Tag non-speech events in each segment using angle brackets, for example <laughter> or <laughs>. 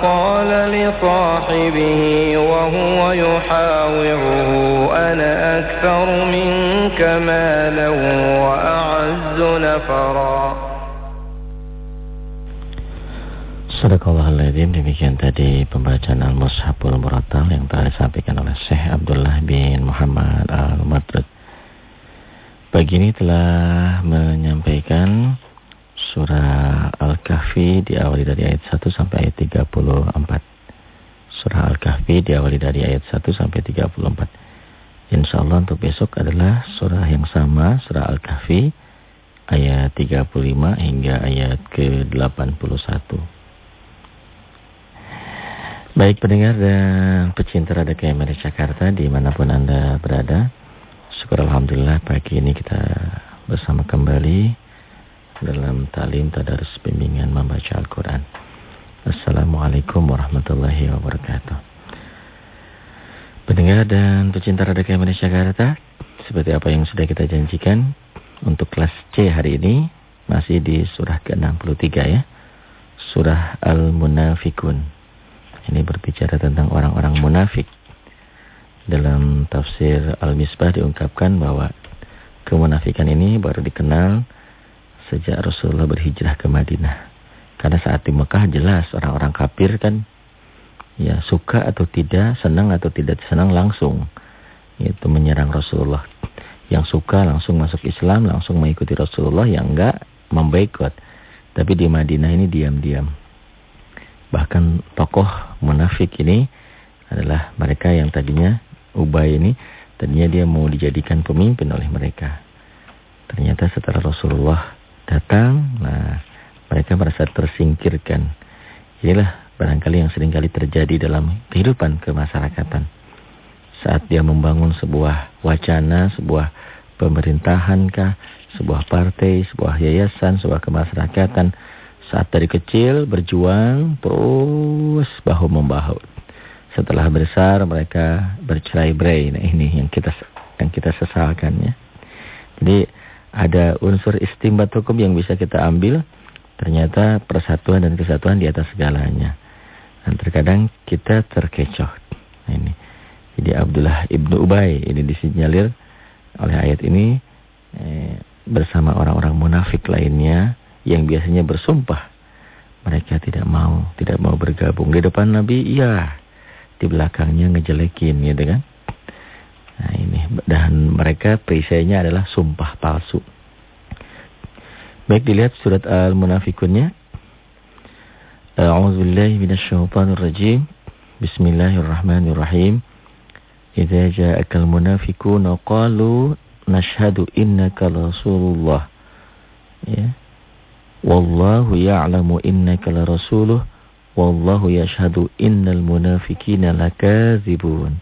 فقال لصاحبه وهو يحاوره أنا أكثر منك مالا وأعز نفرا Sadaqallahul demikian tadi pembacaan Al-Mushaful Muratal yang telah disampaikan oleh Syekh Abdullah bin Muhammad Al-Madrud. Pagi ini telah menyampaikan surah Al-Kahfi diawali dari ayat 1 sampai ayat 34. Surah Al-Kahfi diawali dari ayat 1 sampai 34. Insya Allah untuk besok adalah surah yang sama, surah Al-Kahfi ayat 35 hingga ayat ke-81. Baik pendengar dan pecinta Radio KMR Jakarta di mana pun Anda berada. Syukur Alhamdulillah pagi ini kita bersama kembali dalam talim tadarus bimbingan membaca Al-Quran. Assalamualaikum warahmatullahi wabarakatuh. Pendengar dan pecinta Radio KMR Jakarta, seperti apa yang sudah kita janjikan untuk kelas C hari ini masih di surah ke-63 ya. Surah Al-Munafikun. Ini berbicara tentang orang-orang munafik. Dalam tafsir Al-Misbah diungkapkan bahwa kemunafikan ini baru dikenal sejak Rasulullah berhijrah ke Madinah. Karena saat di Mekah jelas orang-orang kafir kan ya suka atau tidak, senang atau tidak senang langsung itu menyerang Rasulullah. Yang suka langsung masuk Islam, langsung mengikuti Rasulullah, yang enggak memboikot. Tapi di Madinah ini diam-diam. Bahkan tokoh munafik ini adalah mereka yang tadinya Ubay ini tadinya dia mau dijadikan pemimpin oleh mereka. Ternyata setelah Rasulullah datang, nah mereka merasa tersingkirkan. Inilah barangkali yang sering kali terjadi dalam kehidupan kemasyarakatan. Saat dia membangun sebuah wacana, sebuah pemerintahan kah, sebuah partai, sebuah yayasan, sebuah kemasyarakatan, saat dari kecil berjuang terus bahu-membahu. Setelah besar mereka bercerai-berai. Nah ini yang kita yang kita sesalkan ya. Jadi ada unsur istimbat hukum yang bisa kita ambil. Ternyata persatuan dan kesatuan di atas segalanya. Dan terkadang kita terkecoh. Nah ini. Jadi Abdullah ibnu Ubay ini disinyalir oleh ayat ini eh, bersama orang-orang munafik lainnya yang biasanya bersumpah mereka tidak mau, tidak mau bergabung. Di depan Nabi iya, di belakangnya ngejelekin gitu kan. Nah ini dan mereka perisainya adalah sumpah palsu. Baik dilihat surat Al-Munafikunnya. A'udzubillahi minasyaitonirrajim. Bismillahirrahmanirrahim. Idza ja'akal munafiquna qalu nashhadu innaka rasulullah. Ya. Wallahu ya'lamu innaka la rasuluh wallahu yashhadu innal munafiqina lakadzibun.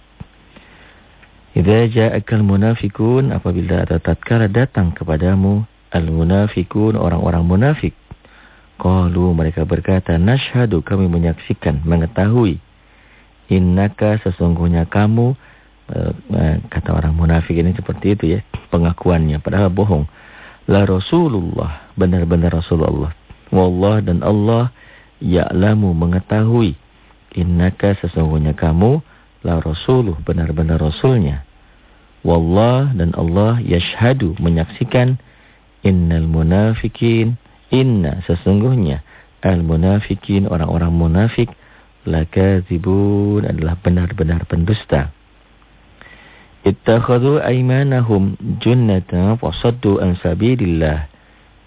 Idza ja'akal munafiqun apabila tatkala datang kepadamu al munafiqun orang-orang munafik. Qalu mereka berkata nashhadu kami menyaksikan mengetahui. Innaka sesungguhnya kamu uh, kata orang munafik ini seperti itu ya pengakuannya. Padahal bohong. La Rasulullah, benar-benar Rasulullah. Wallah dan Allah ya'lamu mengetahui. Innaka sesungguhnya kamu la rasuluh, benar-benar rasulnya. Wallah dan Allah yashhadu menyaksikan innal munafikin inna sesungguhnya al munafikin orang-orang munafik lakadzibun adalah benar-benar pendusta. Ittakhadhu aymanahum junnatan fasaddu an sabilillah.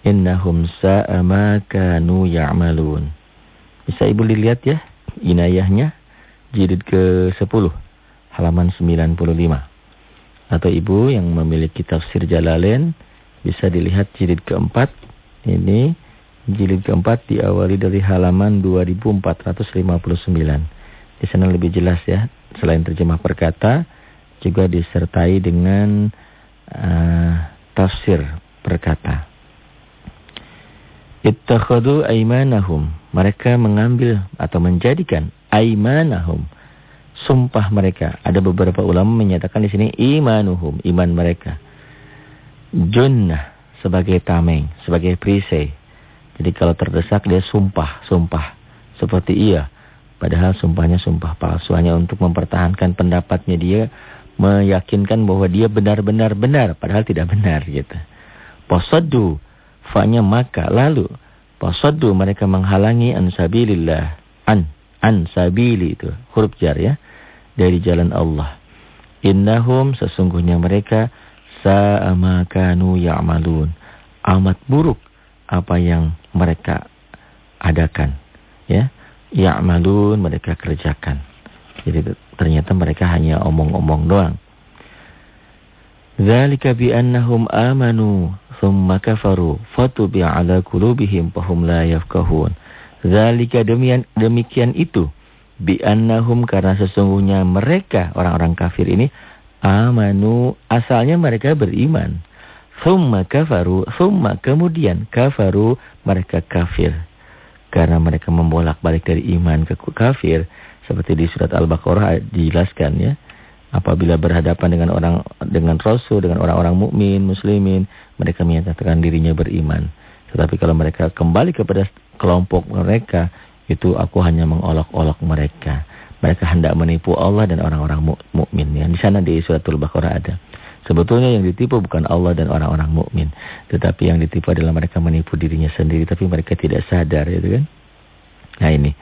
Innahum sa'a ma kanu ya'malun. Bisa Ibu dilihat ya inayahnya jilid ke-10 halaman 95. Atau Ibu yang memiliki tafsir Jalalain bisa dilihat jilid keempat ini jilid keempat diawali dari halaman 2459. Di sana lebih jelas ya selain terjemah perkata juga disertai dengan uh, tafsir berkata. Ittakhadu aimanahum. Mereka mengambil atau menjadikan aimanahum. Sumpah mereka. Ada beberapa ulama menyatakan di sini imanuhum. Iman mereka. Junnah. Sebagai tameng. Sebagai perisai. Jadi kalau terdesak dia sumpah. Sumpah. Seperti iya. Padahal sumpahnya sumpah palsu. Hanya untuk mempertahankan pendapatnya dia. Meyakinkan bahwa dia benar-benar benar. Padahal tidak benar gitu. Posadu Fa'nya maka lalu Pasaddu mereka menghalangi ansabilillah. An. An sabili itu. Huruf jar ya. Dari jalan Allah. Innahum sesungguhnya mereka sa'amakanu ya'malun. Amat buruk apa yang mereka adakan. Ya. Ya'malun mereka kerjakan. Jadi ternyata mereka hanya omong-omong doang. Zalika bi annahum amanu thumma kafaru fatubi'a ala qulubihim fahum la yafqahun. Zalika demikian demikian itu bi annahum karena sesungguhnya mereka orang-orang kafir ini amanu asalnya mereka beriman. Thumma kafaru thumma kemudian kafaru mereka kafir. Karena mereka membolak-balik dari iman ke kafir seperti di surat Al-Baqarah dijelaskan ya apabila berhadapan dengan orang dengan rasul dengan orang-orang mukmin muslimin mereka menyatakan dirinya beriman. Tetapi kalau mereka kembali kepada kelompok mereka itu aku hanya mengolok-olok mereka. Mereka hendak menipu Allah dan orang-orang mukmin. Ya di sana di suratul baqarah ada. Sebetulnya yang ditipu bukan Allah dan orang-orang mukmin. Tetapi yang ditipu adalah mereka menipu dirinya sendiri tapi mereka tidak sadar itu kan? Nah ini.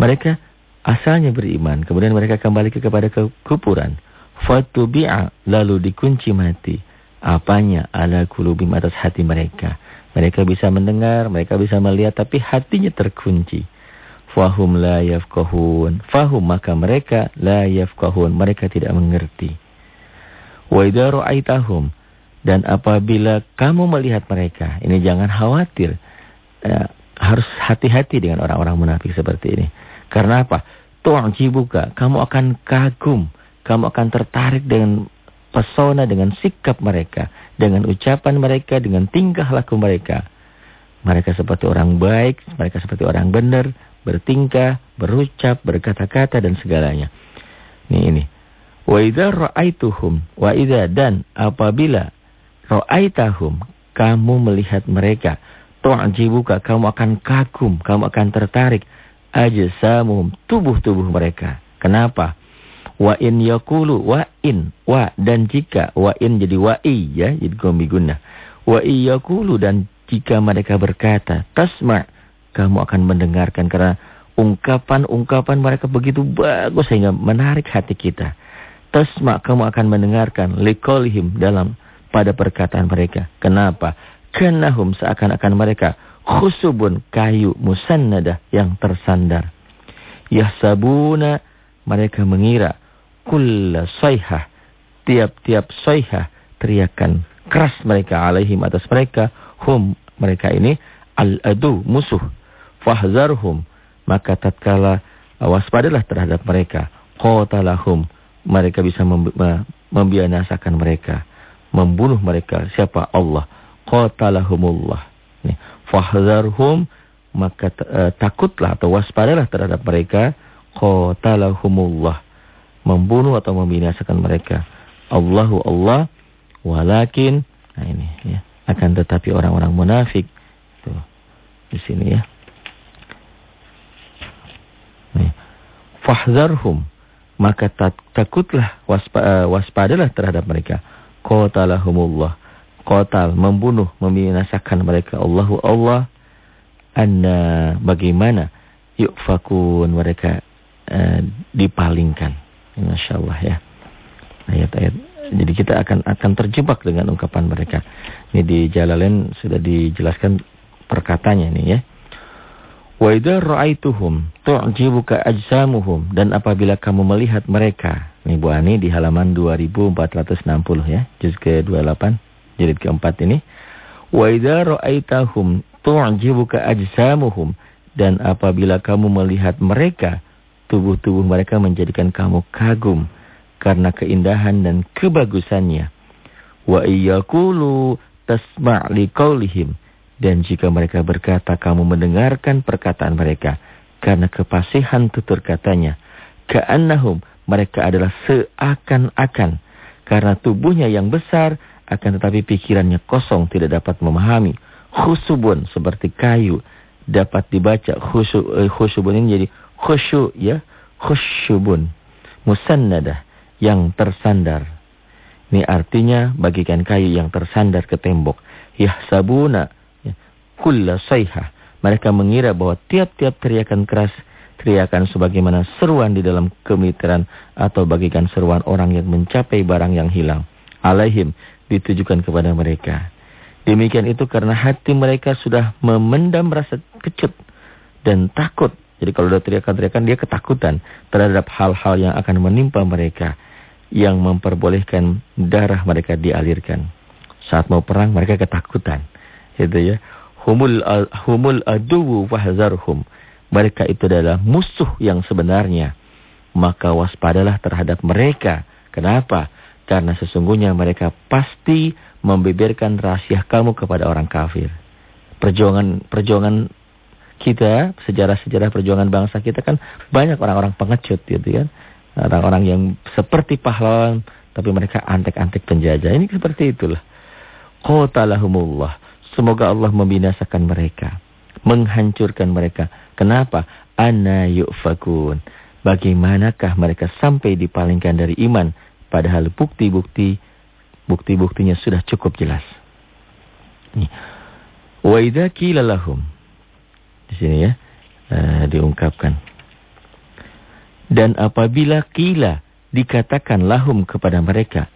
Mereka asalnya beriman, kemudian mereka kembali ke kepada kekufuran. Fatubi'a lalu dikunci mati. Apanya ala kulubim atas hati mereka. Mereka bisa mendengar, mereka bisa melihat tapi hatinya terkunci. Fahum la yafqahun. Fahum maka mereka la yafqahun. Mereka tidak mengerti. Wa idza ra'aitahum dan apabila kamu melihat mereka, ini jangan khawatir. Ya, harus hati-hati dengan orang-orang munafik seperti ini. Karena apa? Tu'jibuka, kamu akan kagum, kamu akan tertarik dengan pesona, dengan sikap mereka, dengan ucapan mereka, dengan tingkah laku mereka. Mereka seperti orang baik, mereka seperti orang benar, bertingkah, berucap, berkata-kata dan segalanya. Ini ini. Wa idza ra'aituhum wa idza dan apabila ra'aitahum kamu melihat mereka tu'jibuka kamu akan kagum, kamu akan tertarik ajsamuhum tubuh-tubuh mereka. Kenapa? Wa in yakulu wa in wa dan jika wa in jadi wa i ya jadi gombi guna. Wa yakulu dan jika mereka berkata tasma kamu akan mendengarkan karena ungkapan-ungkapan mereka begitu bagus sehingga menarik hati kita. Tasma kamu akan mendengarkan liqaulihim dalam pada perkataan mereka. Kenapa? Kenahum seakan-akan mereka khusubun kayu musannadah yang tersandar. Yahsabuna mereka mengira kulla sayhah tiap-tiap sayhah teriakan keras mereka alaihim atas mereka. Hum mereka ini al-adu musuh. Fahzarhum maka tatkala waspadalah terhadap mereka. Qatalahum mereka bisa membianasakan mereka membunuh mereka. Siapa? Allah. Qatalahumullah fahzarhum maka uh, takutlah atau waspadalah terhadap mereka qatalahumullah membunuh atau membinasakan mereka. Allahu Allah walakin nah ini ya akan tetapi orang-orang munafik. Tuh di sini ya. Fahzarhum maka takutlah waspa, uh, waspadalah terhadap mereka. Qatalahumullah Kotal, membunuh, membinasakan mereka. Allahu Allah. Anna bagaimana yukfakun mereka uh, dipalingkan. Masya Allah ya. Ayat-ayat. Jadi kita akan akan terjebak dengan ungkapan mereka. Ini di Jalalain sudah dijelaskan perkatanya ini ya. Wa idza ra'aituhum tu'jibuka ajsamuhum dan apabila kamu melihat mereka. Nih Bu Ani di halaman 2460 ya, juz ke-28 jilid keempat ini. Wa idza ra'aitahum tu'jibuka ajsamuhum dan apabila kamu melihat mereka tubuh-tubuh mereka menjadikan kamu kagum karena keindahan dan kebagusannya. Wa iyakulu tasma' liqaulihim dan jika mereka berkata kamu mendengarkan perkataan mereka karena kepasihan tutur katanya ka'annahum mereka adalah seakan-akan karena tubuhnya yang besar akan tetapi pikirannya kosong tidak dapat memahami. Khusubun seperti kayu dapat dibaca. Khusub, eh, khusubun ini jadi khusyu ya. Khusyubun musannadah yang tersandar. Ini artinya bagikan kayu yang tersandar ke tembok. Yahsabuna ya, kulla sayha mereka mengira bahwa tiap-tiap teriakan keras teriakan sebagaimana seruan di dalam kemiteran atau bagikan seruan orang yang mencapai barang yang hilang. Alaihim ditujukan kepada mereka Demikian itu karena hati mereka sudah memendam rasa kecut dan takut. Jadi kalau ada teriakan-teriakan dia ketakutan terhadap hal-hal yang akan menimpa mereka. Yang memperbolehkan darah mereka dialirkan. Saat mau perang mereka ketakutan. Itu ya. Humul, humul aduwu wahzarhum. Mereka itu adalah musuh yang sebenarnya. Maka waspadalah terhadap mereka. Kenapa? Karena sesungguhnya mereka pasti membeberkan rahasia kamu kepada orang kafir. Perjuangan perjuangan kita, sejarah-sejarah perjuangan bangsa kita kan banyak orang-orang pengecut gitu kan. Orang-orang yang seperti pahlawan tapi mereka antek-antek penjajah. Ini seperti itulah. Qatalahumullah. Semoga Allah membinasakan mereka, menghancurkan mereka. Kenapa? Ana yufakun. Bagaimanakah mereka sampai dipalingkan dari iman padahal bukti-bukti Bukti-buktinya sudah cukup jelas. Wa idza qila lahum. Di sini ya uh, diungkapkan. Dan apabila kila dikatakan lahum kepada mereka,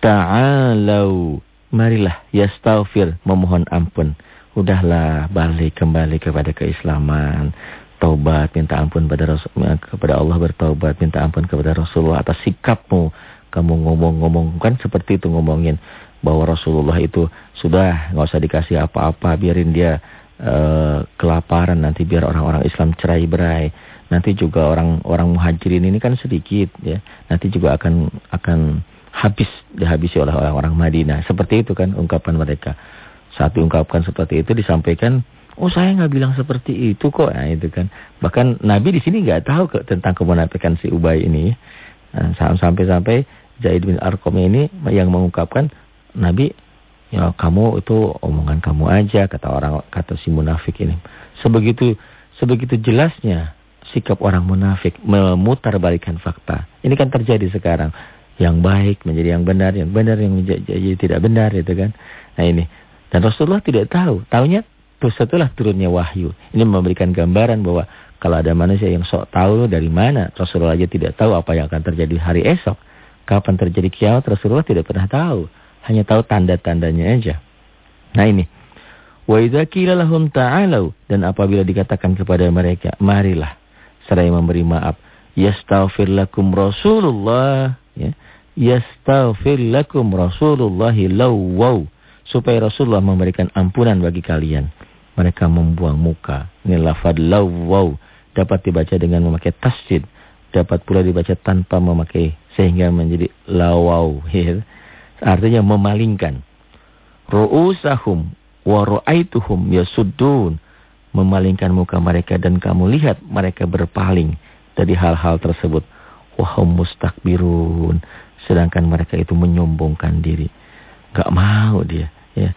ta'alau, marilah yastaghfir memohon ampun. Udahlah balik kembali kepada keislaman. Taubat, minta ampun pada Rasul, kepada Allah bertaubat, minta ampun kepada Rasulullah atas sikapmu kamu ngomong-ngomong. Kan seperti itu ngomongin bahwa Rasulullah itu sudah nggak usah dikasih apa-apa biarin dia uh, kelaparan nanti biar orang-orang Islam cerai berai. Nanti juga orang-orang muhajirin ini kan sedikit ya. Nanti juga akan akan habis dihabisi oleh orang-orang Madinah. Seperti itu kan ungkapan mereka. Saat diungkapkan seperti itu disampaikan oh saya nggak bilang seperti itu kok. Nah, itu kan. Bahkan Nabi di sini nggak tahu ke, tentang kemunafikan si Ubay ini. Nah, sampai-sampai Zaid bin Arqam ini yang mengungkapkan Nabi ya kamu itu omongan kamu aja kata orang kata si munafik ini. Sebegitu sebegitu jelasnya sikap orang munafik memutarbalikkan fakta. Ini kan terjadi sekarang. Yang baik menjadi yang benar, yang benar yang menjadi tidak benar itu kan. Nah ini. Dan Rasulullah tidak tahu. Taunya setelah turunnya wahyu. Ini memberikan gambaran bahwa kalau ada manusia yang sok tahu dari mana, Rasulullah aja tidak tahu apa yang akan terjadi hari esok. Kapan terjadi kiamat Rasulullah tidak pernah tahu. Hanya tahu tanda-tandanya aja. Nah ini. Wa idza qila lahum ta'alu dan apabila dikatakan kepada mereka, marilah seraya memberi maaf. Yastaghfir lakum Rasulullah ya. Yastaghfir lakum Rasulullah lawaw supaya Rasulullah memberikan ampunan bagi kalian. Mereka membuang muka. Ini lafaz lawaw dapat dibaca dengan memakai tasjid, dapat pula dibaca tanpa memakai sehingga menjadi lawau ya. artinya memalingkan. Ru'usahum wa ra'aituhum yasuddun memalingkan muka mereka dan kamu lihat mereka berpaling dari hal-hal tersebut. Wahum mustakbirun sedangkan mereka itu menyombongkan diri. Enggak mau dia ya.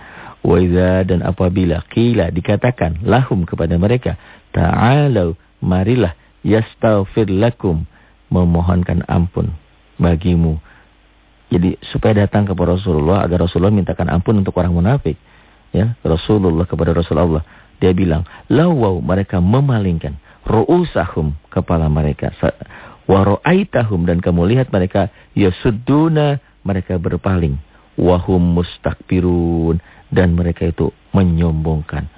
Wa dan apabila qila dikatakan lahum kepada mereka ta'alu marilah yastaghfir lakum memohonkan ampun bagimu. Jadi supaya datang kepada Rasulullah agar Rasulullah mintakan ampun untuk orang munafik. Ya, Rasulullah kepada Rasulullah dia bilang, "Lawau mereka memalingkan ru'usahum kepala mereka wa ra'aitahum dan kamu lihat mereka yasudduna mereka berpaling wahum mustakbirun dan mereka itu menyombongkan.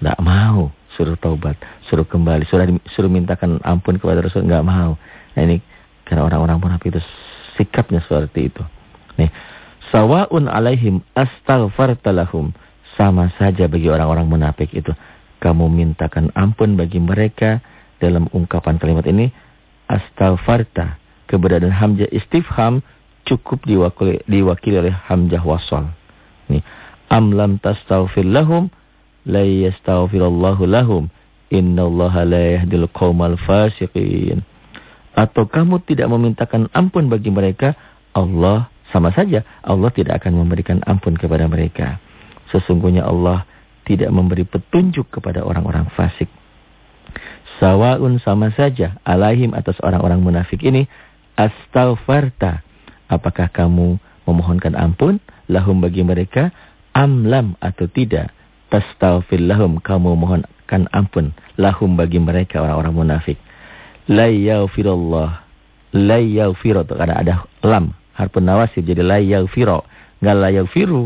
Tidak mau suruh taubat, suruh kembali, suruh suruh mintakan ampun kepada Rasul enggak mau. Nah ini karena orang-orang munafik itu sikapnya seperti itu. Nih, sawaun alaihim astaghfartalahum. Sama saja bagi orang-orang munafik itu. Kamu mintakan ampun bagi mereka dalam ungkapan kalimat ini astaghfarta. keberadaan hamzah istifham cukup diwakili, diwakili oleh hamzah wasal. Nih, am lam tastaghfir lahum la yastaghfirullahu lahum innallaha la yahdil qaumal fasiqin. Atau kamu tidak memintakan ampun bagi mereka, Allah sama saja Allah tidak akan memberikan ampun kepada mereka. Sesungguhnya Allah tidak memberi petunjuk kepada orang-orang fasik. Sawaun sama saja alaihim atas orang-orang munafik ini astaghfarta. Apakah kamu memohonkan ampun lahum bagi mereka amlam atau tidak tastaghfir lahum kamu mohonkan ampun lahum bagi mereka orang-orang munafik la yaghfirullah. La yaghfiru karena ada lam. Harfun nawasib jadi la yaghfiru enggak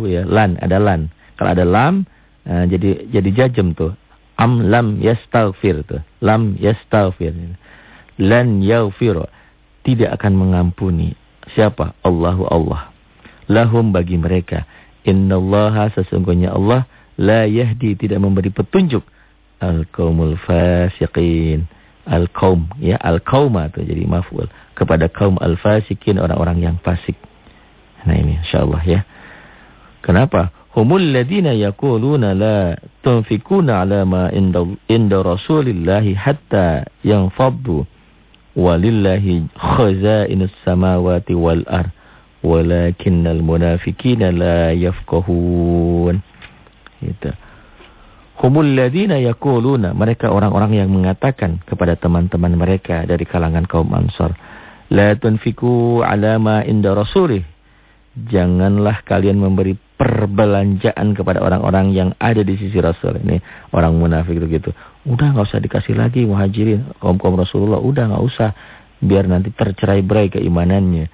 ya lan. Ada lan. Kalau ada lam uh, jadi jadi jajem tuh. Am lam yastaghfir tuh. Lam yastaghfir. Lan yaghfiru tidak akan mengampuni siapa? Allahu Allah. Lahum bagi mereka. Innallaha sesungguhnya Allah la yahdi tidak memberi petunjuk. Al-qaumul fasiqin. Al-qaum ya al-qauma itu jadi maf'ul kepada kaum al-fasikin orang-orang yang fasik. Nah ini insyaallah ya. Kenapa? Humul ladina yaquluna la tunfikuna ala ma inda, inda Rasulillahi hatta yanfaddu walillahi khazainus samawati wal ardh walakinnal munafikina la yafqahun itu humul ladina yaquluna. Mereka orang-orang yang mengatakan kepada teman-teman mereka dari kalangan kaum Ansar la tunfiku ala ma inda rasulih. Janganlah kalian memberi perbelanjaan kepada orang-orang yang ada di sisi Rasul. Ini orang munafik itu gitu udah nggak usah dikasih lagi muhajirin kaum kaum Rasulullah. Udah nggak usah. Biar nanti tercerai berai keimanannya.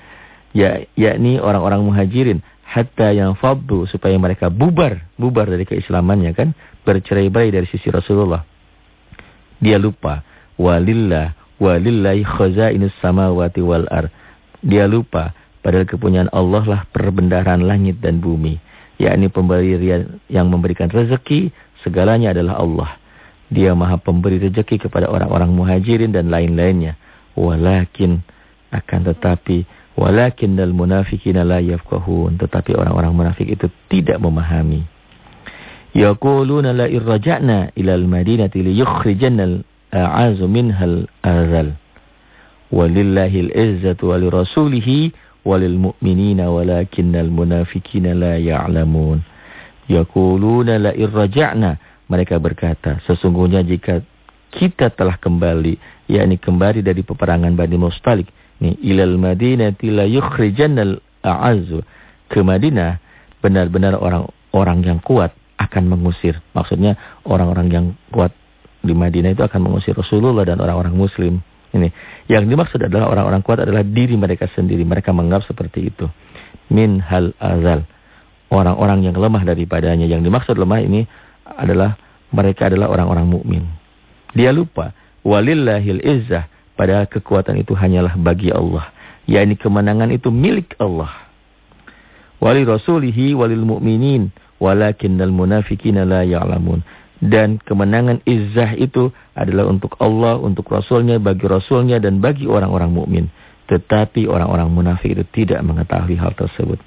Ya yakni orang-orang muhajirin hatta yang faddu supaya mereka bubar bubar dari keislamannya kan? Bercerai-berai dari sisi Rasulullah. Dia lupa walillah walillahi khazainus samawati wal ar. Dia lupa padahal kepunyaan Allah lah perbendaharaan langit dan bumi. Yakni pemberi yang memberikan rezeki segalanya adalah Allah. Dia maha pemberi rezeki kepada orang-orang muhajirin dan lain-lainnya. Walakin akan tetapi Walakinnal munafiqina la yafqahun. Tetapi orang-orang munafik itu tidak memahami. Yaquluna la irraja'na ila al-madinati li yukhrijanna al-a'azu minhal azal. Walillahil izzatu wa lirasulihi walil mu'minina walakinnal munafiqina la ya'lamun. Yaquluna la irraja'na. Mereka berkata, sesungguhnya jika kita telah kembali, yakni kembali dari peperangan Bani Mustalik, Nih, ilal Madinati la yukhrijannal a'azzu. Ke Madinah benar-benar orang-orang yang kuat akan mengusir. Maksudnya orang-orang yang kuat di Madinah itu akan mengusir Rasulullah dan orang-orang muslim. Ini yang dimaksud adalah orang-orang kuat adalah diri mereka sendiri. Mereka menganggap seperti itu. Min hal azal. Orang-orang yang lemah daripadanya. Yang dimaksud lemah ini adalah mereka adalah orang-orang mukmin. Dia lupa walillahil izzah Padahal kekuatan itu hanyalah bagi Allah. yakni kemenangan itu milik Allah. Wali rasulihi walil mu'minin. Walakinnal munafikina la ya'lamun. Dan kemenangan izzah itu adalah untuk Allah, untuk Rasulnya, bagi Rasulnya, dan bagi orang-orang mukmin. Tetapi orang-orang munafik itu tidak mengetahui hal tersebut.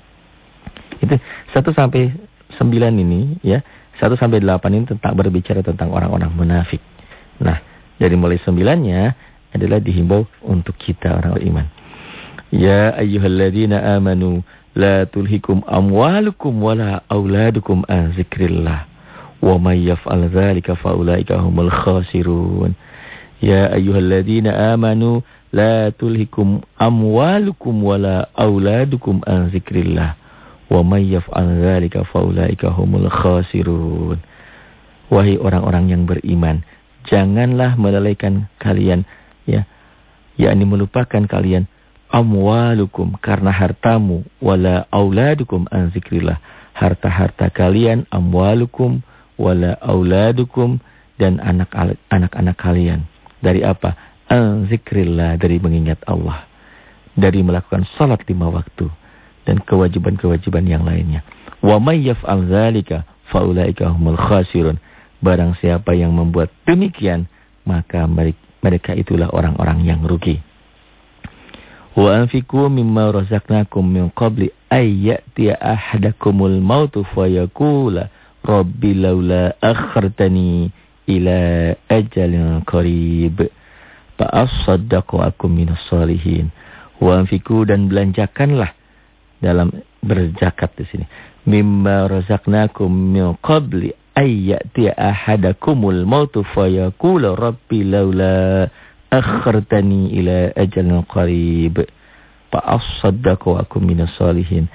Itu 1 sampai 9 ini ya. 1 sampai 8 ini tentang berbicara tentang orang-orang munafik. Nah, dari mulai 9-nya adalah dihimbau untuk kita orang beriman. Ya ayyuhalladzina amanu la tulhikum amwalukum wala auladukum an zikrillah. Wa may yaf'al dzalika faulaika humul khasirun. Ya ayyuhalladzina amanu la tulhikum amwalukum wala auladukum an zikrillah. Wa may yaf'al dzalika faulaika humul khasirun. Wahai orang-orang yang beriman, janganlah melalaikan kalian ya. Yakni melupakan kalian amwalukum karena hartamu wala auladukum an zikrillah. Harta-harta kalian amwalukum wala auladukum dan anak-anak kalian. Dari apa? An zikrillah dari mengingat Allah. Dari melakukan salat lima waktu dan kewajiban-kewajiban yang lainnya. Wa may yaf'al dzalika faulaika humul khasirun. Barang siapa yang membuat demikian maka mereka itulah orang-orang yang rugi. Wa anfiqu mimma razaqnakum min qabli ayyatiya ahadakumul mautu fayaqula rabbi laula akhartani ila ajalin qarib fa asaddaqu akum minas salihin. Wa anfiqu dan belanjakanlah dalam berzakat di sini. Mimma razaqnakum min qabli ayyati ahadakumul mautu fayaqula rabbi laula akhartani ila ajalin qarib fa asaddaqu akum minas salihin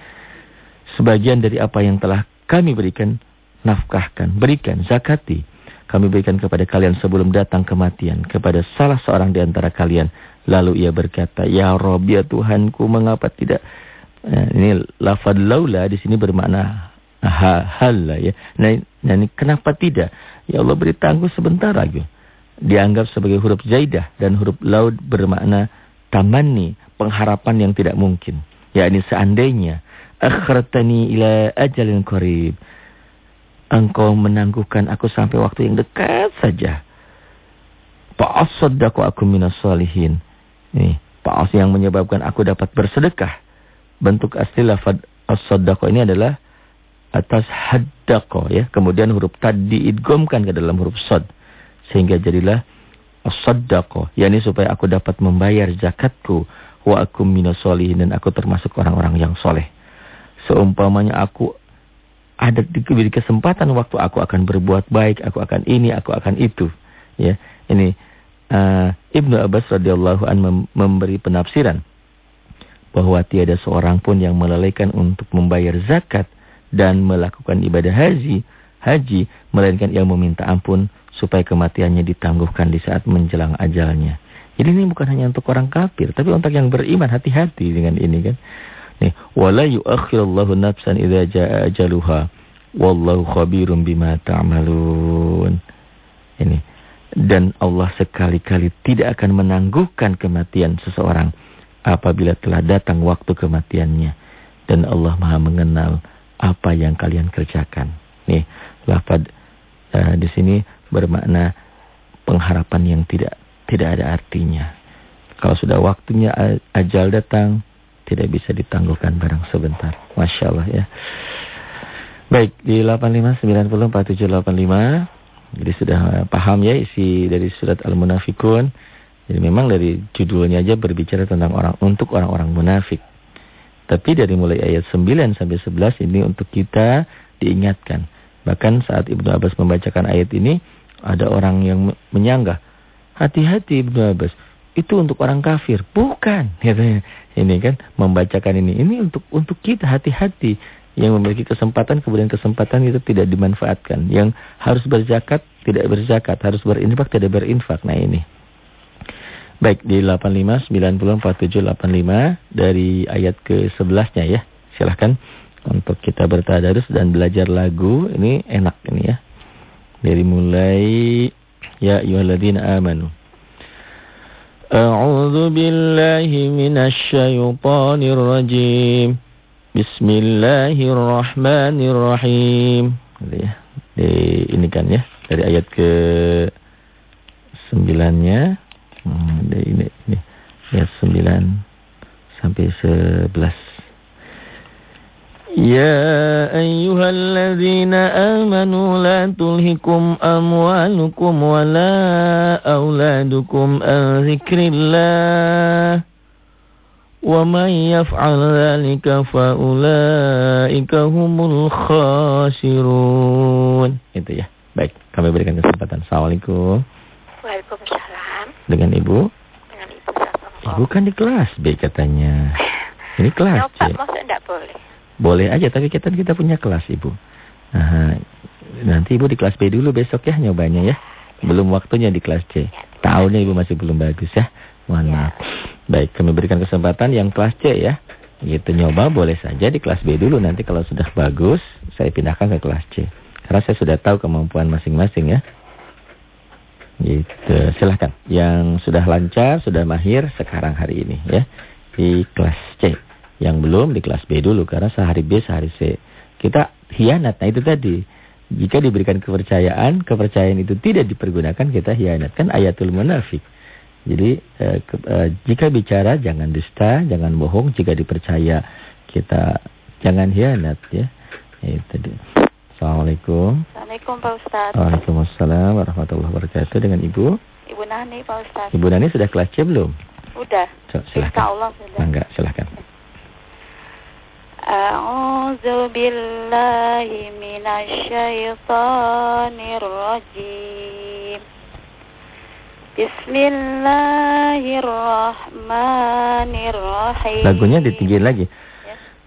sebagian dari apa yang telah kami berikan nafkahkan berikan zakati. Kami berikan kepada kalian sebelum datang kematian kepada salah seorang di antara kalian. Lalu ia berkata ya Rabb ya Tuhanku mengapa tidak nah, ini lafaz laula di sini bermakna hal lah ya. Nah, nah ini kenapa tidak? Ya Allah beri tangguh sebentar lagi. Dianggap sebagai huruf zaidah dan huruf laud bermakna tamani, pengharapan yang tidak mungkin. Ya ini seandainya akhiratani ila ajalin qarib. Engkau menangguhkan aku sampai waktu yang dekat saja. Fa'asaddaqu aku minas salihin. Ini, fa'as yang menyebabkan aku dapat bersedekah. Bentuk asli lafad as ini adalah atas haddaqo ya. Kemudian huruf tad diidgomkan ke dalam huruf sod. Sehingga jadilah as-saddaqo. yakni supaya aku dapat membayar zakatku. Wa akum minasolihin dan aku termasuk orang-orang yang soleh. Seumpamanya aku ada diberi kesempatan waktu aku akan berbuat baik, aku akan ini, aku akan itu. Ya, ini uh, Ibnu Abbas radhiyallahu an memberi penafsiran bahwa tiada seorang pun yang melalaikan untuk membayar zakat dan melakukan ibadah haji, haji melainkan ia meminta ampun supaya kematiannya ditangguhkan di saat menjelang ajalnya. Jadi ini bukan hanya untuk orang kafir, tapi untuk yang beriman hati-hati dengan ini kan. Nih, wala yu'akhirullahu nafsan idza jaa ajaluha wallahu khabirum bima ta'malun. Ini. Dan Allah sekali-kali tidak akan menangguhkan kematian seseorang apabila telah datang waktu kematiannya. Dan Allah Maha mengenal apa yang kalian kerjakan. Nih, lafaz uh, di sini bermakna pengharapan yang tidak tidak ada artinya. Kalau sudah waktunya ajal datang, tidak bisa ditangguhkan barang sebentar. Masya Allah ya. Baik, di 85904785. Jadi sudah paham ya isi dari surat Al-Munafikun. Jadi memang dari judulnya aja berbicara tentang orang untuk orang-orang munafik. Tapi dari mulai ayat 9 sampai 11 ini untuk kita diingatkan. Bahkan saat Ibnu Abbas membacakan ayat ini, ada orang yang menyanggah. Hati-hati Ibnu Abbas, itu untuk orang kafir. Bukan, katanya. <laughs> Ini kan, membacakan ini. Ini untuk untuk kita, hati-hati. Yang memiliki kesempatan, kemudian kesempatan itu tidak dimanfaatkan. Yang harus berzakat, tidak berzakat. Harus berinfak, tidak berinfak. Nah ini. Baik di 85 90 4785 dari ayat ke-11-nya ya. Silahkan untuk kita bertadarus dan belajar lagu ini enak ini ya. Dari mulai ya ayyuhalladzina amanu. A'udzu billahi minasy syaithanir rajim. Bismillahirrahmanirrahim. Ini kan ya dari ayat ke 9-nya Hmm, ini, ini ayat 9 sampai 11. Ya ayyuhalladzina amanu la tulhikum amwalukum wa la auladukum an zikrillah. Wa man yaf'al dhalika fa ulaika humul khasirun. Itu ya. Baik, kami berikan kesempatan. Assalamualaikum. Waalaikumsalam. Dengan Ibu? Dengan Ibu. Ibu kan di kelas B katanya. Ini kelas C. Maksud enggak boleh? Boleh aja, tapi kita kita punya kelas Ibu. Nah, nanti Ibu di kelas B dulu besok ya nyobanya ya. Belum waktunya di kelas C. Tahunnya Ibu masih belum bagus ya. Mohon ya. maaf. Baik, kami berikan kesempatan yang kelas C ya. Gitu nyoba boleh saja di kelas B dulu. Nanti kalau sudah bagus, saya pindahkan ke kelas C. Karena saya sudah tahu kemampuan masing-masing ya. Gitu, silahkan. Yang sudah lancar, sudah mahir sekarang hari ini ya. Di kelas C. Yang belum di kelas B dulu karena sehari B, sehari C. Kita hianat. Nah itu tadi. Jika diberikan kepercayaan, kepercayaan itu tidak dipergunakan, kita hianat. Kan ayatul munafik. Jadi eh, ke, eh, jika bicara jangan dusta, jangan bohong. Jika dipercaya kita jangan hianat ya. Itu dia. Assalamualaikum. Assalamualaikum Pak Ustadz. Waalaikumsalam warahmatullahi wabarakatuh. Dengan Ibu. Ibu Nani Pak Ustadz. Ibu Nani sudah kelas C belum? Udah. So, Insya silahkan. Allah sudah. Mangga, silahkan. A'udzu billahi minasyaitonir rajim. Bismillahirrahmanirrahim. Lagunya ditinggiin lagi.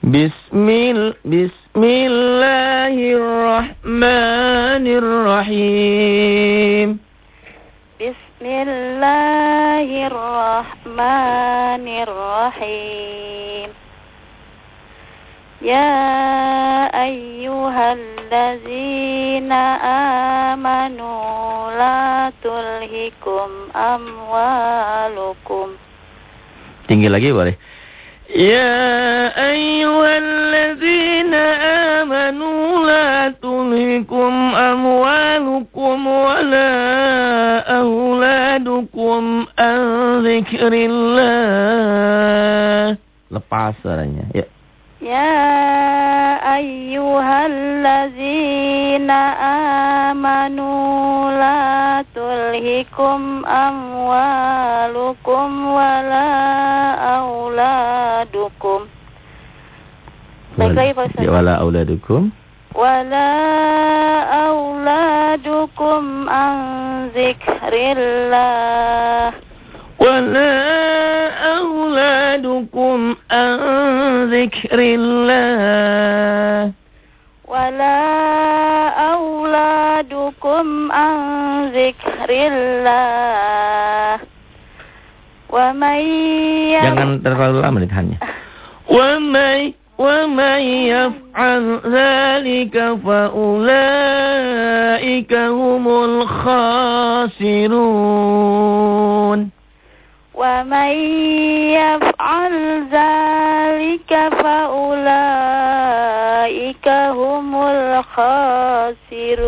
Bismil Bismillahirrahmanirrahim. Bismillahirrahmanirrahim. Ya ayyuhallazina amanu la tulhikum amwalukum Tinggi lagi boleh. Ya ayyuhalladzina amanu la tulhikum amwalukum wala auladukum an zikrillah. Lepas suaranya. Ya. Ya ayyuhallazina amanu la tulhikum amwalukum wala auladukum Baik lagi Pak Ustaz. Ya, wala auladukum. wala auladukum an zikrillah ولا أولادكم عن ذكر الله wala auladukum an zikrillah wa may yaf- Jangan terlalu lama ditahannya. <laughs> ومن ومن يفعل ذلك فأولئك هم الخاسرون wa may yaf'al dzalika fa ulaika humul khasirun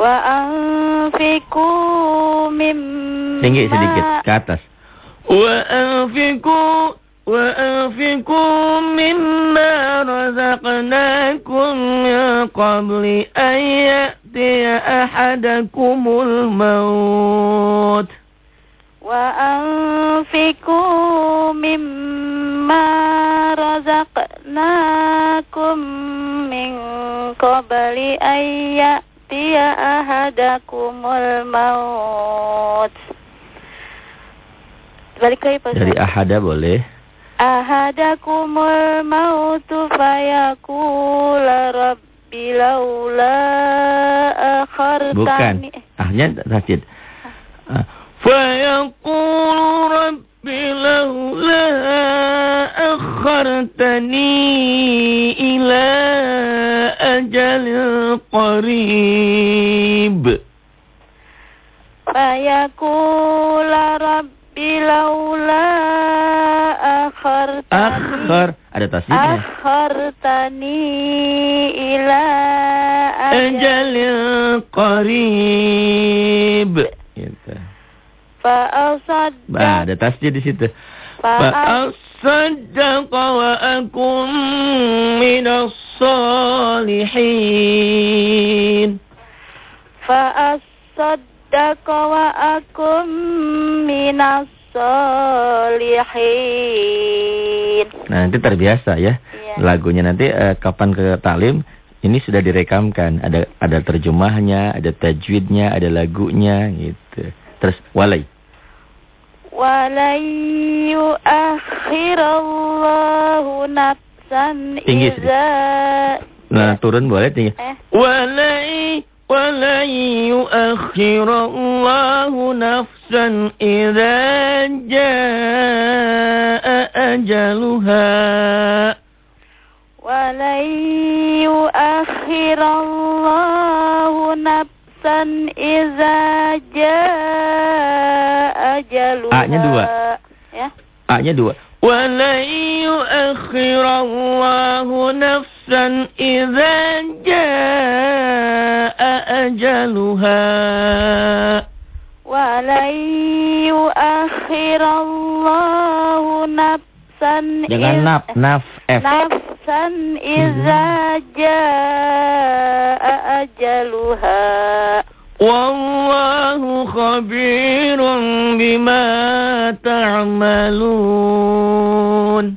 wa anfiqu mimma Tinggi sedikit ke atas. وأنفقوا وأنفقوا مما رزقناكم من قبل أن يأتي أحدكم الموت وأنفقوا مما رزقناكم من قبل أن يأتي أحدكم الموت Balik lagi Pak Dari Ustaz. ahada boleh. ahadakumul mautu fayakula rabbi laula akhartani bukan. Ahnya tasjid ah. fayakulu rabbi laula akhartani ila ajal qarib fayakula rabbi laula akhar akhar ada tasnya akhartani ila anjal qarib gitu Fa'asad. Bah, ada tasnya di situ. Fa'asaddaqa wa akum minas salihin. Fa'asad Fa'asaddaqa wa akum minas solihin Nah, nanti terbiasa ya. Iya. Lagunya nanti eh, kapan ke talim ini sudah direkamkan. Ada ada terjemahnya, ada tajwidnya, ada lagunya gitu. Terus walai. Walan yuakhirallahu nafsan Tinggi iza Nah, turun boleh tinggi. Eh, Walai ولن يؤخر الله نفسا إذا جاء أجلها ولن يؤخر الله نفسا إذا جاء أجلها A-nya dua. Ya. A-nya dua. ولن يؤخر الله نفسا إذا جاء أجلها ولن يؤخر الله نفسا Jangan إذ- naf, naf, F. نفسا إذا جاء أجلها والله خبير بما تعملون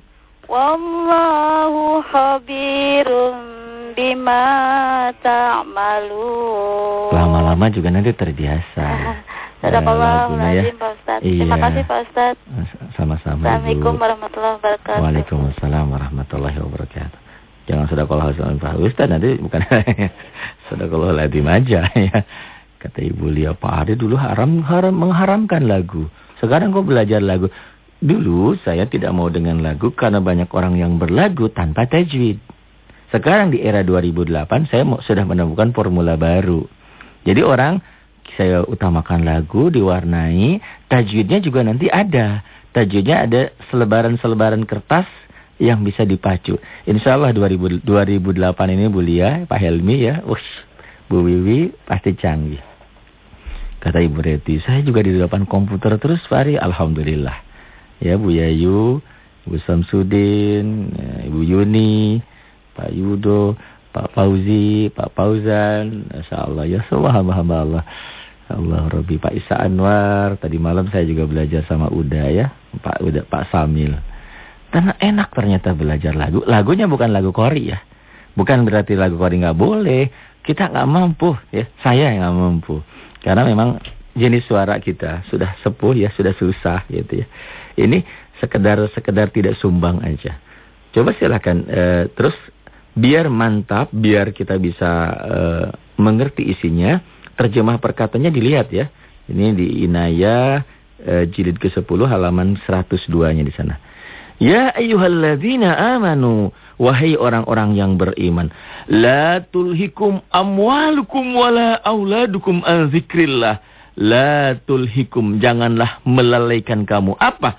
Wallahu khabirum bima ta'malun. Lama-lama juga nanti terbiasa. <laughs> Assalamualaikum ya. Pak Ustaz. Iya. Terima kasih Pak Ustaz. Sama-sama. Assalamualaikum warahmatullahi wabarakatuh. Waalaikumsalam warahmatullahi wabarakatuh. Jangan sudah kalau harus Pak Ustaz nanti bukan <laughs> sudah kalau lagi maja <laughs> ya. Kata Ibu Lia Pak Ari dulu haram haram mengharamkan lagu. Sekarang kok belajar lagu. Dulu saya tidak mau dengan lagu karena banyak orang yang berlagu tanpa tajwid. Sekarang di era 2008 saya sudah menemukan formula baru. Jadi orang saya utamakan lagu diwarnai, tajwidnya juga nanti ada. Tajwidnya ada selebaran-selebaran kertas yang bisa dipacu. Insya Allah 2000, 2008 ini Bu Lia, Pak Helmi ya, ush, Bu Wiwi pasti canggih. Kata Ibu Reti, saya juga di depan komputer terus Fari, Alhamdulillah. Ya Bu Yayu, Ibu Samsudin, ya, Ibu Yuni, Pak Yudo, Pak Fauzi, Pak Fauzan, Masya Allah, ya semua hamba-hamba Allah. Allah Rabbi, Pak Isa Anwar, tadi malam saya juga belajar sama Uda ya, Pak Uda, Pak Samil. Karena enak ternyata belajar lagu. Lagunya bukan lagu kori ya. Bukan berarti lagu kori nggak boleh. Kita nggak mampu ya. Saya yang nggak mampu. Karena memang jenis suara kita sudah sepuh ya, sudah susah gitu ya. Ini sekedar sekedar tidak sumbang aja. Coba silakan eh, terus biar mantap, biar kita bisa eh, mengerti isinya, terjemah perkataannya dilihat ya. Ini di Inaya eh, jilid ke-10 halaman 102-nya di sana. Ya ayyuhalladzina amanu wahai orang-orang yang beriman la tulhikum amwalukum wala auladukum an zikrillah la tulhikum janganlah melalaikan kamu apa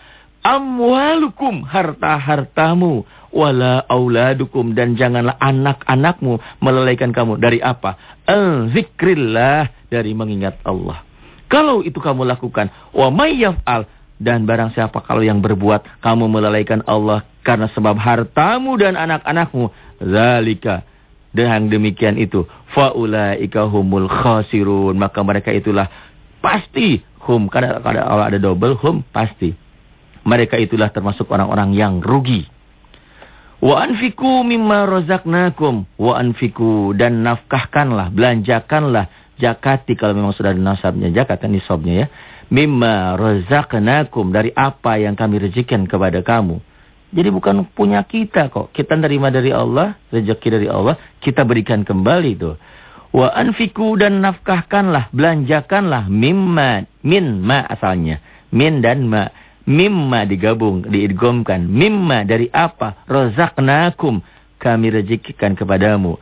amwalukum harta-hartamu. Wala auladukum dan janganlah anak-anakmu melalaikan kamu. Dari apa? Zikrillah dari mengingat Allah. Kalau itu kamu lakukan wa may yaf'al dan barang siapa kalau yang berbuat kamu melalaikan Allah karena sebab hartamu dan anak-anakmu. Zalika. Dengan demikian itu faulaika humul khasirun. Maka mereka itulah pasti hum kada kalau ada double hum pasti mereka itulah termasuk orang-orang yang rugi wa anfiku mimma razaqnakum wa anfiku dan nafkahkanlah belanjakanlah zakati kalau memang sudah ada nasabnya zakat kan nisabnya ya mimma razaqnakum dari apa yang kami rezekikan kepada kamu. Jadi bukan punya kita kok. Kita terima dari Allah, rezeki dari Allah, kita berikan kembali itu. Wa anfiku dan nafkahkanlah, belanjakanlah mimma min ma asalnya. Min dan ma. Mimma digabung, diidgomkan. Mimma dari apa? Razaqnakum kami rezekikan kepadamu.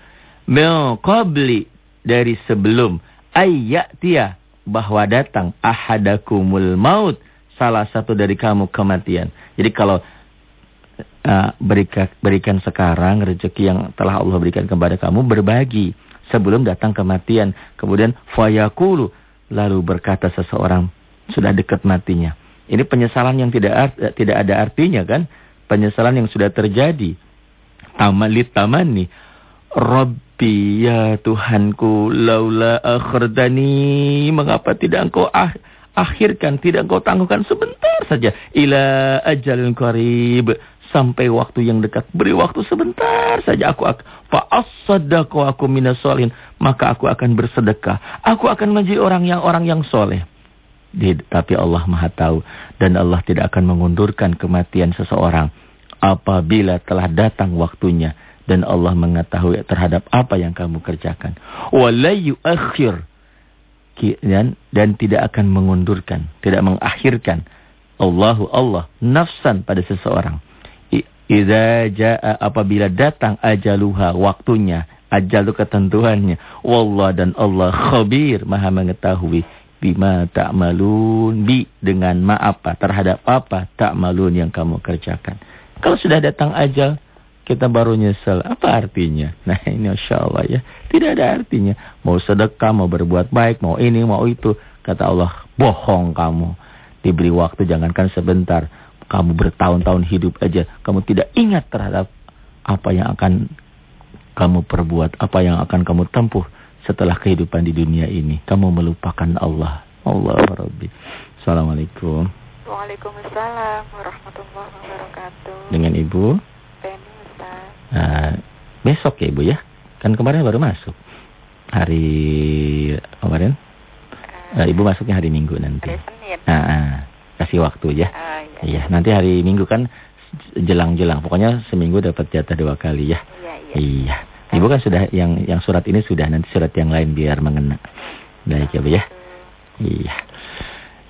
Min qabli dari sebelum ayyatia bahwa datang ahadakumul maut salah satu dari kamu kematian. Jadi kalau uh, berikan, berikan sekarang rezeki yang telah Allah berikan kepada kamu berbagi sebelum datang kematian. Kemudian fayakulu lalu berkata seseorang sudah dekat matinya. Ini penyesalan yang tidak art, tidak ada artinya kan? Penyesalan yang sudah terjadi. Tamalit tamani. Rabbi ya Tuhanku laula akhirdani mengapa tidak engkau ah, akhirkan tidak engkau tangguhkan? Sebentar saja. Ila ajal qarib. Sampai waktu yang dekat. Beri waktu sebentar saja. Aku fa as-saddaqu aku minas solihin maka aku akan bersedekah. Aku akan menjadi orang yang orang yang soleh tapi Allah Maha tahu dan Allah tidak akan mengundurkan kematian seseorang apabila telah datang waktunya dan Allah mengetahui terhadap apa yang kamu kerjakan. Walayu akhir dan, dan tidak akan mengundurkan, tidak mengakhirkan Allahu Allah nafsan pada seseorang. Idza jaa apabila datang ajaluha waktunya, ajal itu ketentuannya. Wallah dan Allah khabir, Maha mengetahui bima ta'malun bi dengan ma apa terhadap apa ta'malun yang kamu kerjakan. Kalau sudah datang ajal, kita baru nyesel. Apa artinya? <laughs> Nah ini Masya Allah ya. Tidak ada artinya. Mau sedekah, mau berbuat baik, mau ini, mau itu. Kata Allah, bohong kamu. Diberi waktu jangankan sebentar. Kamu bertahun-tahun hidup aja. Kamu tidak ingat terhadap apa yang akan kamu perbuat. Apa yang akan kamu tempuh setelah kehidupan di dunia ini. Kamu melupakan Allah. Allah Rabbi. Assalamualaikum. Waalaikumsalam warahmatullahi wabarakatuh. Dengan Ibu? Penny Ustaz. Nah, besok ya Ibu ya? Kan kemarin baru masuk. Hari kemarin? Uh, Ibu masuknya hari Minggu nanti. Hari Senin. Nah, ah, kasih waktu ya. Ah, iya. Iya, nanti hari Minggu kan jelang-jelang. Pokoknya seminggu dapat jatah dua kali ya. Iya, iya. Iya. Ibu kan sudah yang yang surat ini sudah nanti surat yang lain biar mengena. Baik ya Bu ya. Iya.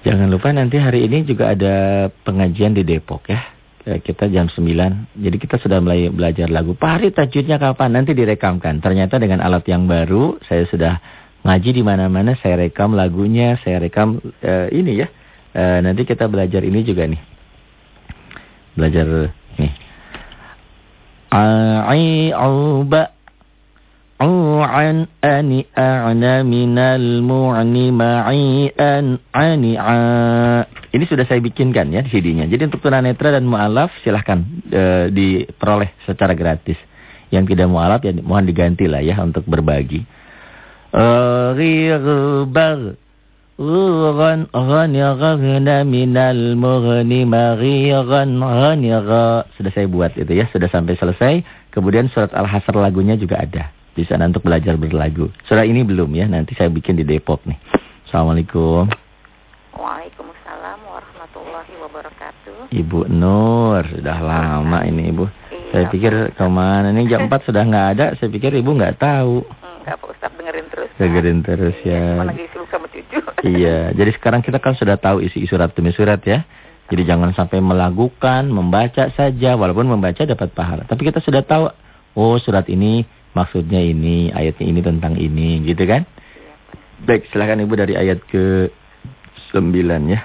Jangan lupa nanti hari ini juga ada pengajian di Depok ya. Eh, Kita jam 9. Jadi kita sudah mulai belajar lagu. Pak Hari tajudnya kapan? Nanti direkamkan. Ternyata dengan alat yang baru saya sudah ngaji di mana-mana. Saya rekam lagunya, saya rekam eh, ini ya. Eh, nanti kita belajar ini juga nih. Belajar nih. Ai'uba U'an ani a'na minal mu'ni ma'i'an ani'a. Ini sudah saya bikinkan ya CD-nya. Jadi untuk tunanetra dan mu'alaf silahkan e, diperoleh secara gratis. Yang tidak mu'alaf ya mohon diganti lah ya untuk berbagi. Ghirbar Ghan ghaniragna minal mughni maghiran ghanira. Sudah saya buat itu ya, sudah sampai selesai. Kemudian surat Al-Hasr lagunya juga ada. Di sana untuk belajar berlagu. Surat ini belum ya, nanti saya bikin di Depok nih. Assalamualaikum. Waalaikumsalam warahmatullahi wabarakatuh. Ibu Nur, sudah lama ini Ibu. Iya, Saya pikir ke mana ini jam 4 <laughs> sudah nggak ada. Saya pikir Ibu nggak tahu. Enggak Pak Ustaz dengerin terus. Dengerin terus Iya, ya. Cuma lagi sibuk sama cucu. <laughs> Iya, jadi sekarang kita kan sudah tahu isi surat demi surat ya. Jadi jangan sampai melakukan, membaca saja, walaupun membaca dapat pahala. Tapi kita sudah tahu, oh surat ini maksudnya ini, ayatnya ini tentang ini, gitu kan? Baik, silakan Ibu dari ayat ke 9 ya.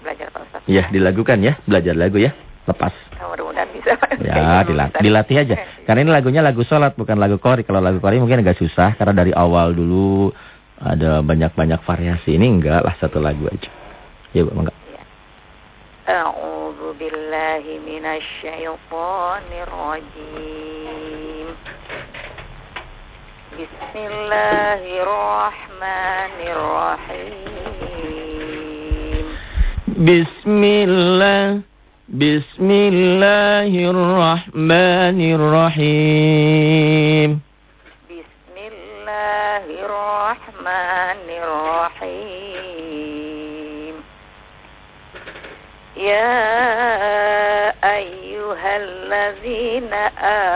Belajar Pak Ustaz. Ya, dilakukan ya, belajar lagu ya. Lepas. Nah, mudah-mudahan bisa. Ya, <laughs> dilat dilatih aja. Karena ini lagunya lagu sholat, bukan lagu kori. Kalau lagu kori mungkin agak susah, karena dari awal dulu ada banyak-banyak variasi. Ini enggak lah, satu lagu aja. Ya, Bu, enggak. أعوذ بالله من الشيطان الرجيم بسم الله الرحمن الرحيم. Bismillah Bismillahirrahmanirrahim بسم الله الرحمن الرحيم. يا أيها ayyuhallazina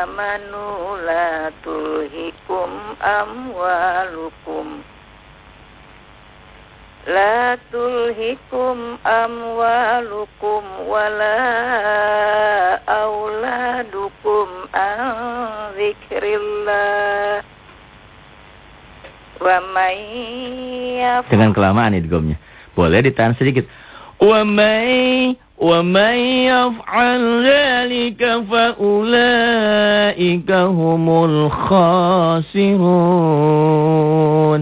amanu la tulhikum amwalukum La tulhikum amwalukum wala auladukum an zikrillah Wa may Dengan kelamaan nih digomnya. Boleh ditahan sedikit. Wa may wa may yaf'al dzalika fa ulaika humul khasirun.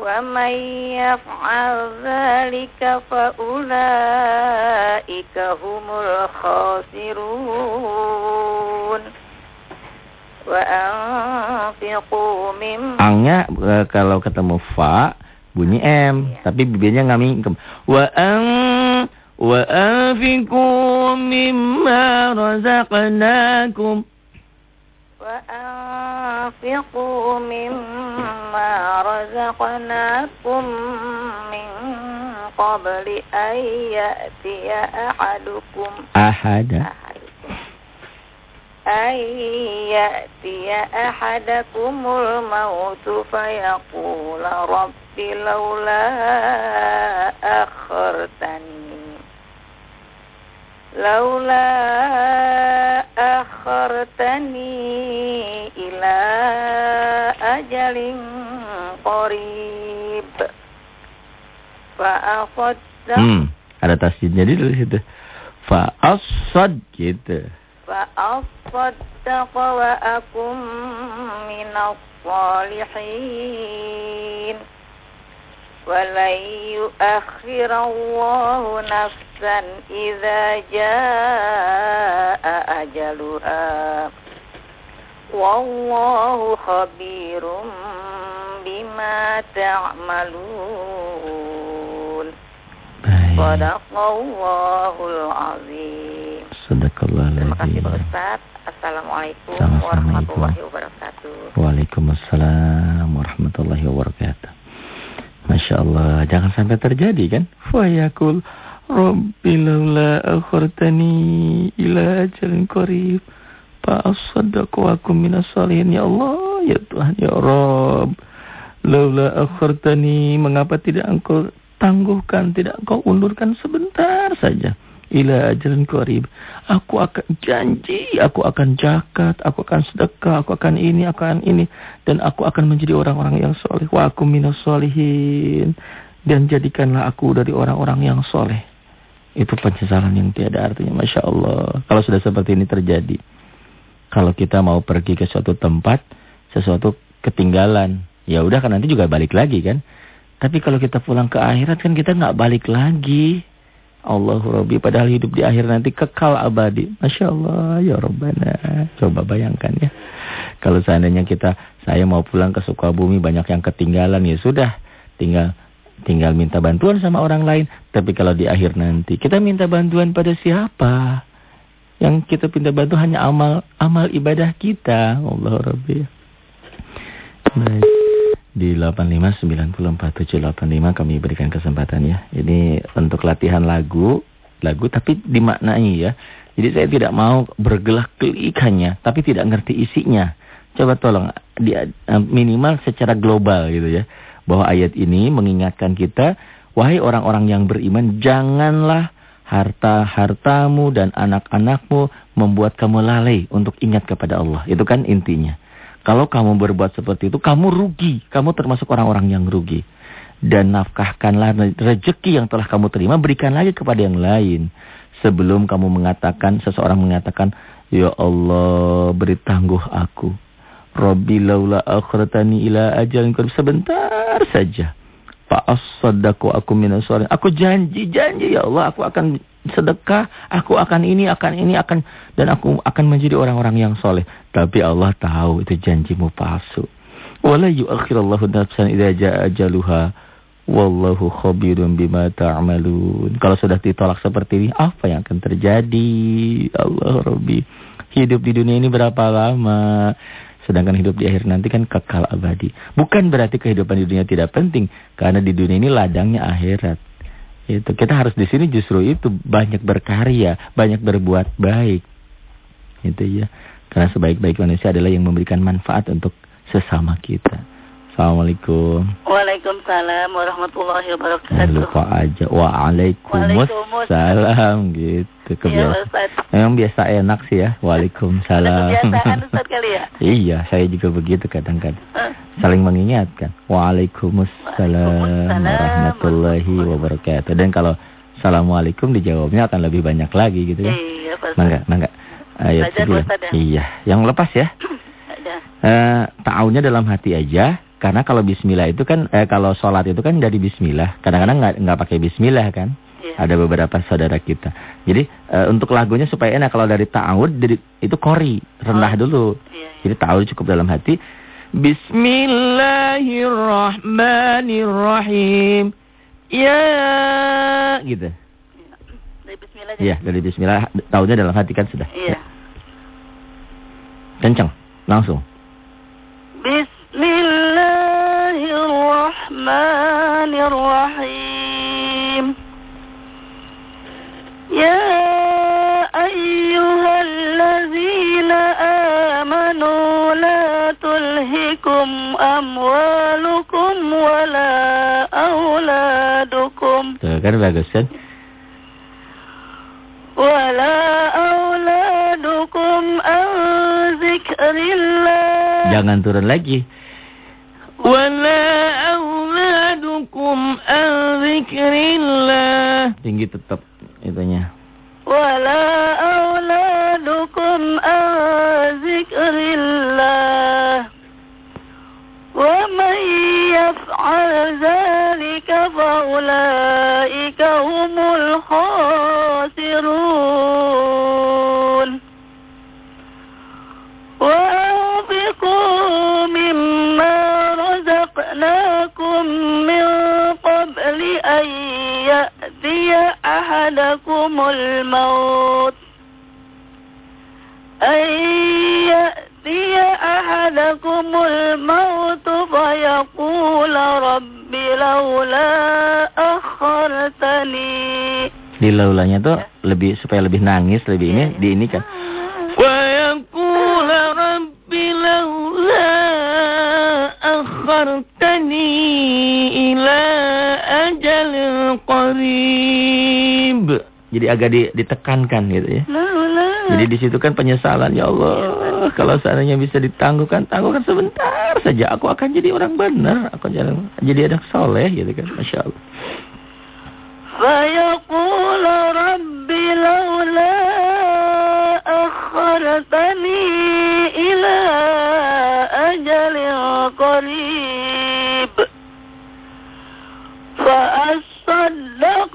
ومن يفعل ذلك فأولئك هم الخاسرون وأنفقوا مما Angnya eh, kalau ketemu fa bunyi M, Iya. tapi bibirnya nggak mingkem. Wa an anfiqu mimma razaqnakum. وأنفقوا مما رزقناكم من قبل أن يأتي أحدكم. أحدكم أن يأتي أحدكم الموت فيقول رب لولا أخرتني laula akhartani ila ajalin qarib fa hmm, ada tasdidnya di dulu situ. fa asad gitu fa asaddaqa wa akum minal salihin ولن يؤخر الله نفسا إذا جاء أجلها والله خبير بما تعملون صدق الله العظيم Sadaqallahul Terima kasih Pak azim. Ustaz. Assalamualaikum Sama-sama, warahmatullahi Ibu. wabarakatuh. Waalaikumsalam warahmatullahi wabarakatuh. Masya Allah, jangan sampai terjadi kan? Fayakul Rabbi laula akhirtani ila ajalin qarib fa asaddaqu wa akum minas salihin ya Allah ya Tuhan ya Rabb. Laula akhirtani mengapa tidak engkau tangguhkan, tidak engkau undurkan sebentar saja ila ajalin qarib. Aku akan janji, aku akan zakat, aku akan sedekah, aku akan ini, akan ini dan aku akan menjadi orang-orang yang soleh. Wa aku minas solihin dan jadikanlah aku dari orang-orang yang soleh. Itu penyesalan yang tiada artinya, masya Allah. Kalau sudah seperti ini terjadi, kalau kita mau pergi ke suatu tempat, sesuatu ketinggalan, ya udah kan nanti juga balik lagi kan. Tapi kalau kita pulang ke akhirat kan kita nggak balik lagi. Allahu Rabbi padahal hidup di akhir nanti kekal abadi. Masya Allah ya Rabbana. Coba bayangkan ya. Kalau seandainya kita, saya mau pulang ke Sukabumi banyak yang ketinggalan ya sudah. Tinggal tinggal minta bantuan sama orang lain. Tapi kalau di akhir nanti kita minta bantuan pada siapa? Yang kita minta bantu hanya amal amal ibadah kita. Allah Rabbi. Baik. Di 8594785 kami berikan kesempatan ya. Ini untuk latihan lagu, lagu tapi dimaknai ya. Jadi saya tidak mau bergelak gelik hanya, tapi tidak ngerti isinya. Coba tolong di, minimal secara global gitu ya. Bahwa ayat ini mengingatkan kita, wahai orang-orang yang beriman, janganlah harta-hartamu dan anak-anakmu membuat kamu lalai untuk ingat kepada Allah. Itu kan intinya. Kalau kamu berbuat seperti itu, kamu rugi. Kamu termasuk orang-orang yang rugi. Dan nafkahkanlah rezeki yang telah kamu terima, berikan lagi kepada yang lain. Sebelum kamu mengatakan, seseorang mengatakan, Ya Allah, beri tangguh aku. Rabbi laula akhratani ila ajalin qarib. Sebentar saja. Fa'asaddaku aku minas Aku janji, janji ya Allah, aku akan sedekah, aku akan ini, akan ini, akan dan aku akan menjadi orang-orang yang soleh. Tapi Allah tahu itu janjimu palsu. Wala yuakhirallahu nafsan idza jaa ajaluha. Wallahu khabirun bima ta'malun. Kalau sudah ditolak seperti ini, apa yang akan terjadi? Allah Rabbi. Hidup di dunia ini berapa lama? Sedangkan hidup di akhir nanti kan kekal abadi. Bukan berarti kehidupan di dunia tidak penting. Karena di dunia ini ladangnya akhirat. Itu kita harus di sini justru itu banyak berkarya, banyak berbuat baik. Itu ya. Karena sebaik-baik manusia adalah yang memberikan manfaat untuk sesama kita. Assalamualaikum. Waalaikumsalam warahmatullahi wabarakatuh. Lupa aja. Waalaikumsalam gitu. Iya, Kebiasaan. Memang biasa enak sih ya. Waalaikumsalam. Kebiasaan <laughs> Ustaz kali ya? iya, saya juga begitu kadang-kadang. Saling mengingatkan. Waalaikumsalam Waalaikumsalam. warahmatullahi wabarakatuh. Dan kalau Assalamualaikum dijawabnya akan lebih banyak lagi gitu ya. Iya, Pak. Mangga, Belajar. Ustaz, ya? Iya, yang lepas ya. Ada. Eh, ta'awunnya dalam hati aja. Karena kalau bismillah itu kan, eh, kalau sholat itu kan dari bismillah. Kadang-kadang nggak nggak pakai bismillah kan. Iya. Ada beberapa saudara kita. Jadi eh, untuk lagunya supaya enak kalau dari ta'awud dari itu kori rendah Oh. dulu. Iya, iya. Jadi ta'awud cukup dalam hati. Bismillahirrahmanirrahim. Ya, gitu. Dari bismillah. Iya, dari bismillah ta'awudnya dalam hati kan sudah. Iya. Kencang, langsung. Bismillahirrahmanirrahim. Ya ayyuhallazina amanu la tulhikum amwalukum wala auladukum Tuh, kan bagus kan? wala auladukum an zikrillah Jangan turun lagi. Wala auladukum an dzikrillah. Tinggi tetap itunya. Wala auladukum an dzikrillah. Wa man yaf'al dzalika fa ulaika humul khasirun. أحدكم الموت أن يأتي أحدكم الموت فيقول رب لولا أخرتني Di laulanya tuh lebih supaya lebih nangis, lebih ini di ini kan. ويقول رب لولا أخرتني إلى أجل قريب Jadi agak di, ditekankan gitu ya. لولا Jadi di situ kan penyesalan ya Allah. Kalau seandainya bisa ditangguhkan, tangguhkan sebentar saja. Aku akan jadi orang benar. Aku jadi, jadi anak soleh gitu kan. Masya Allah. فيقول رب لولا أخرتني إلى أجل قريب فأصدق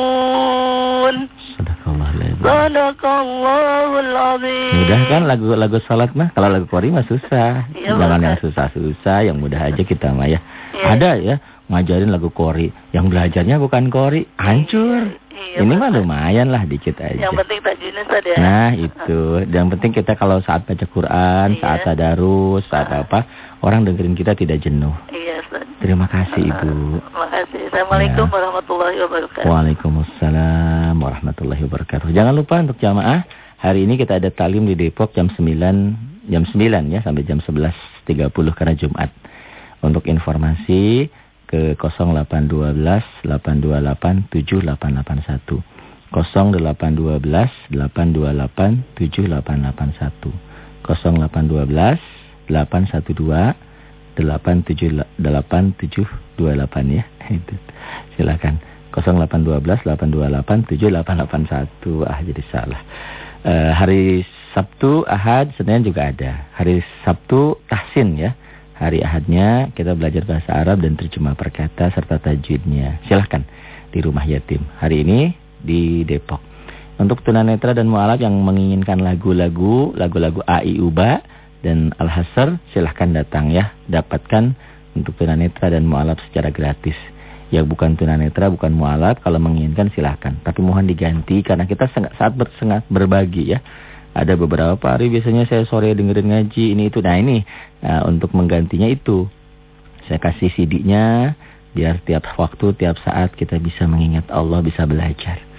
Sadaqallahul azim. Mudah kan lagu-lagu salat mah? Kalau lagu kori mah susah. Ya, Jangan bener. yang susah-susah, yang mudah aja kita mah ya. ya. Ada ya ngajarin lagu kori, yang belajarnya bukan kori, hancur. ya, ini mah lumayan lah dikit aja. Yang penting tajwidnya tadi ya. Nah, itu. Yang penting kita kalau saat baca Quran, ya. saat tadarus, saat apa, orang dengerin kita tidak jenuh. Iya, Ustaz. Terima kasih Ibu. Terima kasih. Assalamualaikum Ya. warahmatullahi wabarakatuh. Waalaikumsalam warahmatullahi wabarakatuh. Jangan lupa untuk jamaah, hari ini kita ada talim di Depok jam 9, jam 9 ya sampai jam 11.30 karena Jumat. Untuk informasi ke 0812 828 7881. 0812 828 7881. 0812 812 8728 ya. <laughs> Itu. Silakan. 0812 828 7881. Ah jadi salah. Eh, hari Sabtu, Ahad, Senin juga ada. Hari Sabtu Tahsin ya. Hari Ahadnya kita belajar bahasa Arab dan terjemah perkata serta tajwidnya. Silahkan di rumah yatim. Hari ini di Depok. Untuk tunanetra dan mualaf yang menginginkan lagu-lagu, lagu-lagu AI Uba dan Al-Hasr, silahkan datang ya. Dapatkan untuk tunanetra dan mualaf secara gratis. Yang bukan tunanetra, bukan mualaf, kalau menginginkan silahkan. Tapi mohon diganti karena kita saat bersengat berbagi ya. Ada beberapa hari biasanya saya sore dengerin ngaji ini itu. Nah ini nah, untuk menggantinya itu. Saya kasih CD-nya biar tiap waktu, tiap saat kita bisa mengingat Allah, bisa belajar.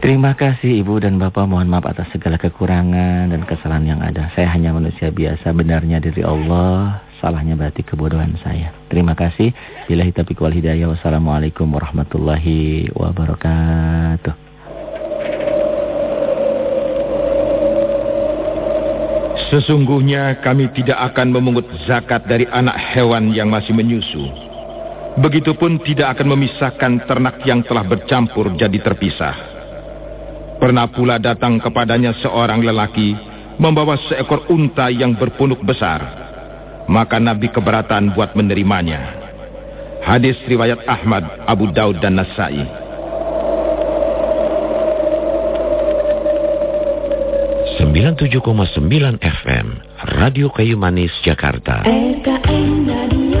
Terima kasih Ibu dan Bapak mohon maaf atas segala kekurangan dan kesalahan yang ada. Saya hanya manusia biasa, benarnya dari Allah, salahnya berarti kebodohan saya. Terima kasih. Bila taufiq wal hidayah. Wassalamualaikum warahmatullahi wabarakatuh. Sesungguhnya kami tidak akan memungut zakat dari anak hewan yang masih menyusu. Begitupun tidak akan memisahkan ternak yang telah bercampur jadi terpisah. Pernah pula datang kepadanya seorang lelaki membawa seekor unta yang berpunuk besar. Maka Nabi keberatan buat menerimanya. Hadis riwayat Ahmad, Abu Daud dan Nasai. 97,9 FM Radio Kayu Manis Jakarta. RKM Radio